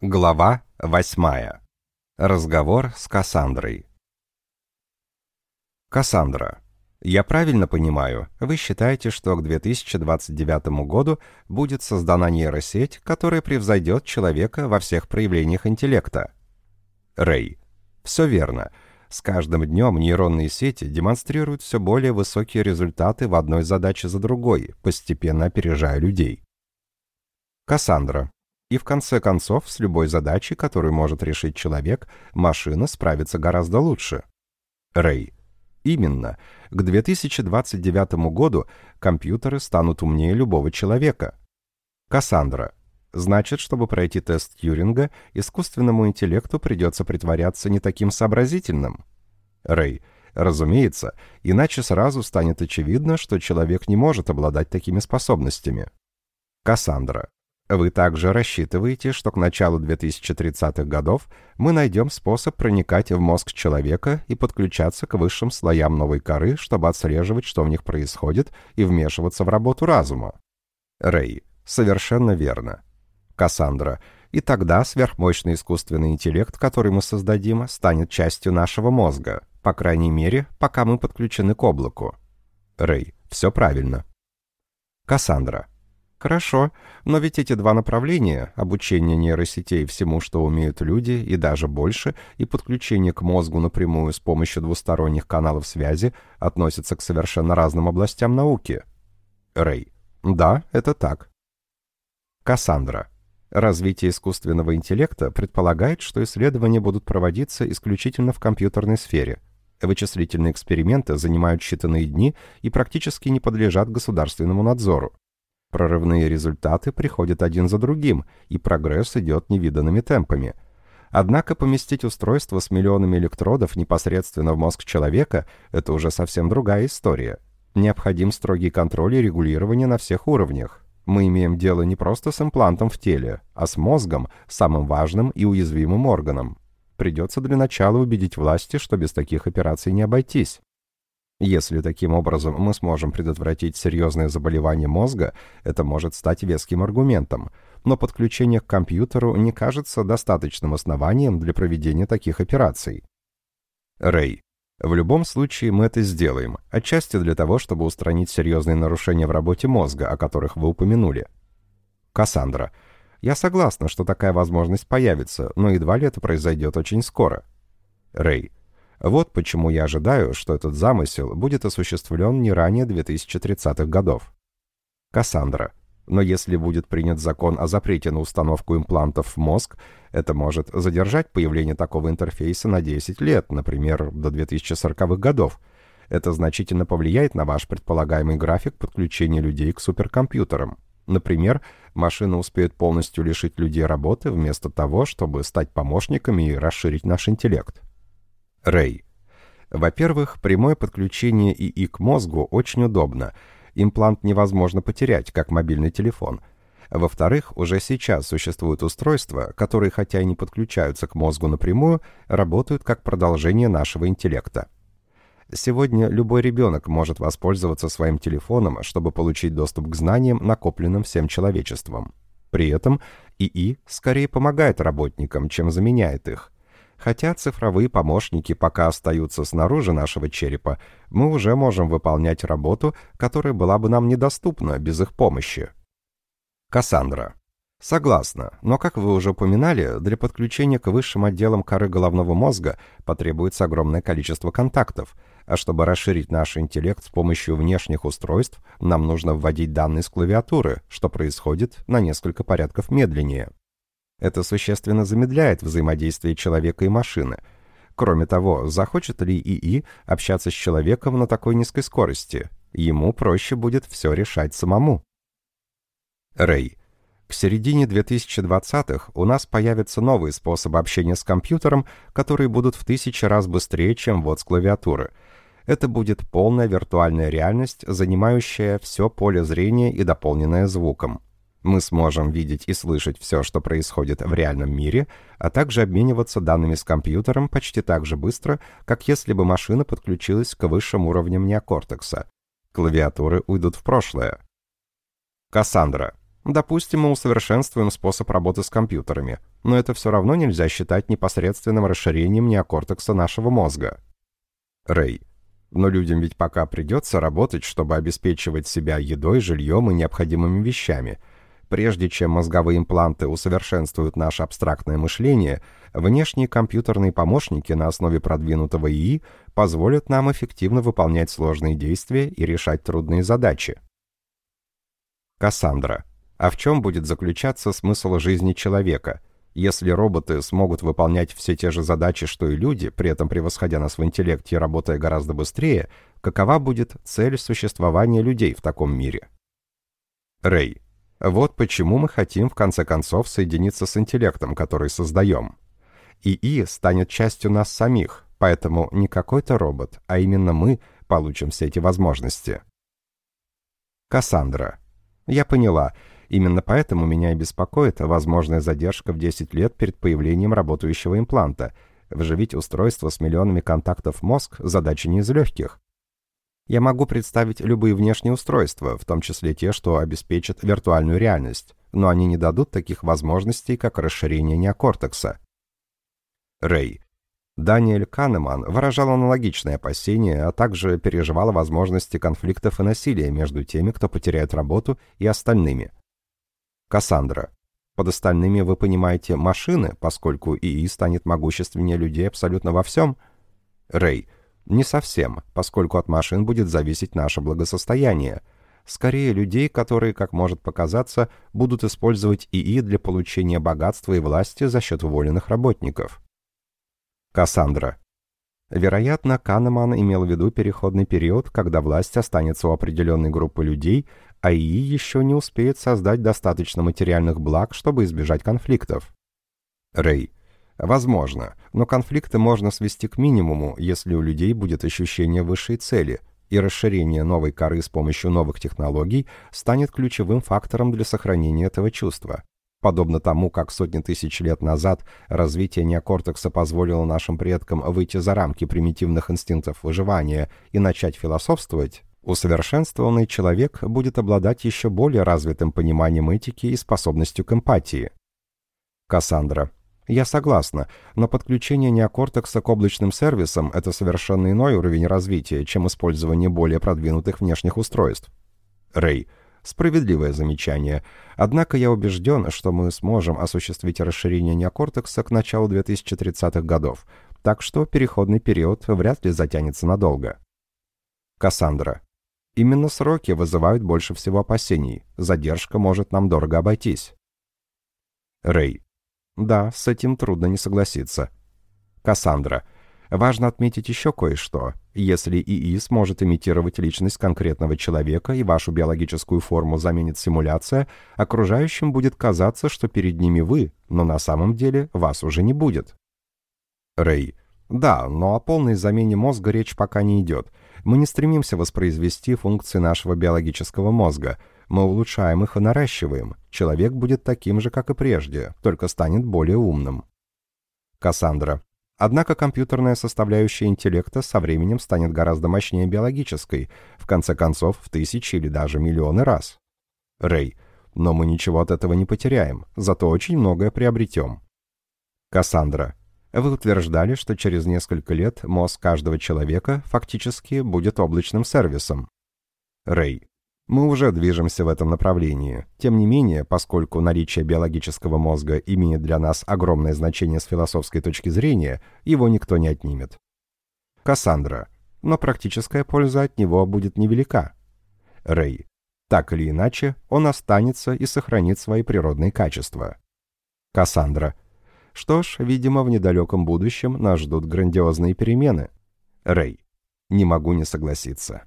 Глава 8. Разговор с Кассандрой. Кассандра. Я правильно понимаю, вы считаете, что к 2029 году будет создана нейросеть, которая превзойдет человека во всех проявлениях интеллекта? Рэй. Все верно. С каждым днем нейронные сети демонстрируют все более высокие результаты в одной задаче за другой, постепенно опережая людей. Кассандра. И в конце концов, с любой задачей, которую может решить человек, машина справится гораздо лучше. Рэй. Именно. К 2029 году компьютеры станут умнее любого человека. Кассандра. Значит, чтобы пройти тест Тьюринга, искусственному интеллекту придется притворяться не таким сообразительным. Рэй. Разумеется, иначе сразу станет очевидно, что человек не может обладать такими способностями. Кассандра. Вы также рассчитываете, что к началу 2030-х годов мы найдем способ проникать в мозг человека и подключаться к высшим слоям новой коры, чтобы отслеживать, что в них происходит, и вмешиваться в работу разума. Рэй. Совершенно верно. Кассандра. И тогда сверхмощный искусственный интеллект, который мы создадим, станет частью нашего мозга, по крайней мере, пока мы подключены к облаку. Рэй. Все правильно. Кассандра. Хорошо, но ведь эти два направления, обучение нейросетей всему, что умеют люди, и даже больше, и подключение к мозгу напрямую с помощью двусторонних каналов связи, относятся к совершенно разным областям науки. Рэй. Да, это так. Кассандра. Развитие искусственного интеллекта предполагает, что исследования будут проводиться исключительно в компьютерной сфере. Вычислительные эксперименты занимают считанные дни и практически не подлежат государственному надзору. Прорывные результаты приходят один за другим, и прогресс идет невиданными темпами. Однако поместить устройство с миллионами электродов непосредственно в мозг человека – это уже совсем другая история. Необходим строгий контроль и регулирование на всех уровнях. Мы имеем дело не просто с имплантом в теле, а с мозгом, самым важным и уязвимым органом. Придется для начала убедить власти, что без таких операций не обойтись. Если таким образом мы сможем предотвратить серьезные заболевания мозга, это может стать веским аргументом, но подключение к компьютеру не кажется достаточным основанием для проведения таких операций. Рэй. В любом случае мы это сделаем, отчасти для того, чтобы устранить серьезные нарушения в работе мозга, о которых вы упомянули. Кассандра. Я согласна, что такая возможность появится, но едва ли это произойдет очень скоро. Рэй. Вот почему я ожидаю, что этот замысел будет осуществлен не ранее 2030-х годов. Кассандра. Но если будет принят закон о запрете на установку имплантов в мозг, это может задержать появление такого интерфейса на 10 лет, например, до 2040-х годов. Это значительно повлияет на ваш предполагаемый график подключения людей к суперкомпьютерам. Например, машина успеет полностью лишить людей работы вместо того, чтобы стать помощниками и расширить наш интеллект. Рэй. Во-первых, прямое подключение ИИ к мозгу очень удобно. Имплант невозможно потерять, как мобильный телефон. Во-вторых, уже сейчас существуют устройства, которые, хотя и не подключаются к мозгу напрямую, работают как продолжение нашего интеллекта. Сегодня любой ребенок может воспользоваться своим телефоном, чтобы получить доступ к знаниям, накопленным всем человечеством. При этом ИИ скорее помогает работникам, чем заменяет их. Хотя цифровые помощники пока остаются снаружи нашего черепа, мы уже можем выполнять работу, которая была бы нам недоступна без их помощи. Кассандра. Согласна, но, как вы уже упоминали, для подключения к высшим отделам коры головного мозга потребуется огромное количество контактов, а чтобы расширить наш интеллект с помощью внешних устройств, нам нужно вводить данные с клавиатуры, что происходит на несколько порядков медленнее. Это существенно замедляет взаимодействие человека и машины. Кроме того, захочет ли ИИ общаться с человеком на такой низкой скорости? Ему проще будет все решать самому. Рэй. К середине 2020-х у нас появятся новые способы общения с компьютером, которые будут в тысячи раз быстрее, чем ввод с клавиатуры. Это будет полная виртуальная реальность, занимающая все поле зрения и дополненная звуком. Мы сможем видеть и слышать все, что происходит в реальном мире, а также обмениваться данными с компьютером почти так же быстро, как если бы машина подключилась к высшим уровням неокортекса. Клавиатуры уйдут в прошлое. Кассандра. Допустим, мы усовершенствуем способ работы с компьютерами, но это все равно нельзя считать непосредственным расширением неокортекса нашего мозга. Рэй. Но людям ведь пока придется работать, чтобы обеспечивать себя едой, жильем и необходимыми вещами. Прежде чем мозговые импланты усовершенствуют наше абстрактное мышление, внешние компьютерные помощники на основе продвинутого ИИ позволят нам эффективно выполнять сложные действия и решать трудные задачи. Кассандра. А в чем будет заключаться смысл жизни человека? Если роботы смогут выполнять все те же задачи, что и люди, при этом превосходя нас в интеллекте и работая гораздо быстрее, какова будет цель существования людей в таком мире? Рэй. Вот почему мы хотим в конце концов соединиться с интеллектом, который создаем. ИИ станет частью нас самих, поэтому не какой-то робот, а именно мы получим все эти возможности. Кассандра. Я поняла. Именно поэтому меня и беспокоит возможная задержка в 10 лет перед появлением работающего импланта. Вживить устройство с миллионами контактов мозг – задача не из легких. Я могу представить любые внешние устройства, в том числе те, что обеспечат виртуальную реальность, но они не дадут таких возможностей, как расширение неокортекса. Рэй. Даниэль Канеман выражал аналогичные опасения, а также переживал возможности конфликтов и насилия между теми, кто потеряет работу, и остальными. Кассандра. Под остальными вы понимаете машины, поскольку ИИ станет могущественнее людей абсолютно во всем? Рэй. Не совсем, поскольку от машин будет зависеть наше благосостояние. Скорее, людей, которые, как может показаться, будут использовать ИИ для получения богатства и власти за счет уволенных работников. Кассандра. Вероятно, Канеман имел в виду переходный период, когда власть останется у определенной группы людей, а ИИ еще не успеет создать достаточно материальных благ, чтобы избежать конфликтов. Рэй. Возможно, но конфликты можно свести к минимуму, если у людей будет ощущение высшей цели, и расширение новой коры с помощью новых технологий станет ключевым фактором для сохранения этого чувства. Подобно тому, как сотни тысяч лет назад развитие неокортекса позволило нашим предкам выйти за рамки примитивных инстинктов выживания и начать философствовать, усовершенствованный человек будет обладать еще более развитым пониманием этики и способностью к эмпатии. Кассандра. Я согласна, но подключение неокортекса к облачным сервисам – это совершенно иной уровень развития, чем использование более продвинутых внешних устройств. Рэй. Справедливое замечание. Однако я убежден, что мы сможем осуществить расширение неокортекса к началу 2030-х годов, так что переходный период вряд ли затянется надолго. Кассандра. Именно сроки вызывают больше всего опасений. Задержка может нам дорого обойтись. Рэй. Да, с этим трудно не согласиться. Кассандра. Важно отметить еще кое-что. Если ИИ сможет имитировать личность конкретного человека и вашу биологическую форму заменит симуляция, окружающим будет казаться, что перед ними вы, но на самом деле вас уже не будет. Рэй. Да, но о полной замене мозга речь пока не идет. Мы не стремимся воспроизвести функции нашего биологического мозга – мы улучшаем их и наращиваем. Человек будет таким же, как и прежде, только станет более умным. Кассандра. Однако компьютерная составляющая интеллекта со временем станет гораздо мощнее биологической, в конце концов, в тысячи или даже миллионы раз. Рэй. Но мы ничего от этого не потеряем, зато очень многое приобретем. Кассандра. Вы утверждали, что через несколько лет мозг каждого человека фактически будет облачным сервисом. Рэй. Мы уже движемся в этом направлении. Тем не менее, поскольку наличие биологического мозга имеет для нас огромное значение с философской точки зрения, его никто не отнимет. Кассандра. Но практическая польза от него будет невелика. Рэй. Так или иначе, он останется и сохранит свои природные качества. Кассандра. Что ж, видимо, в недалеком будущем нас ждут грандиозные перемены. Рэй. Не могу не согласиться.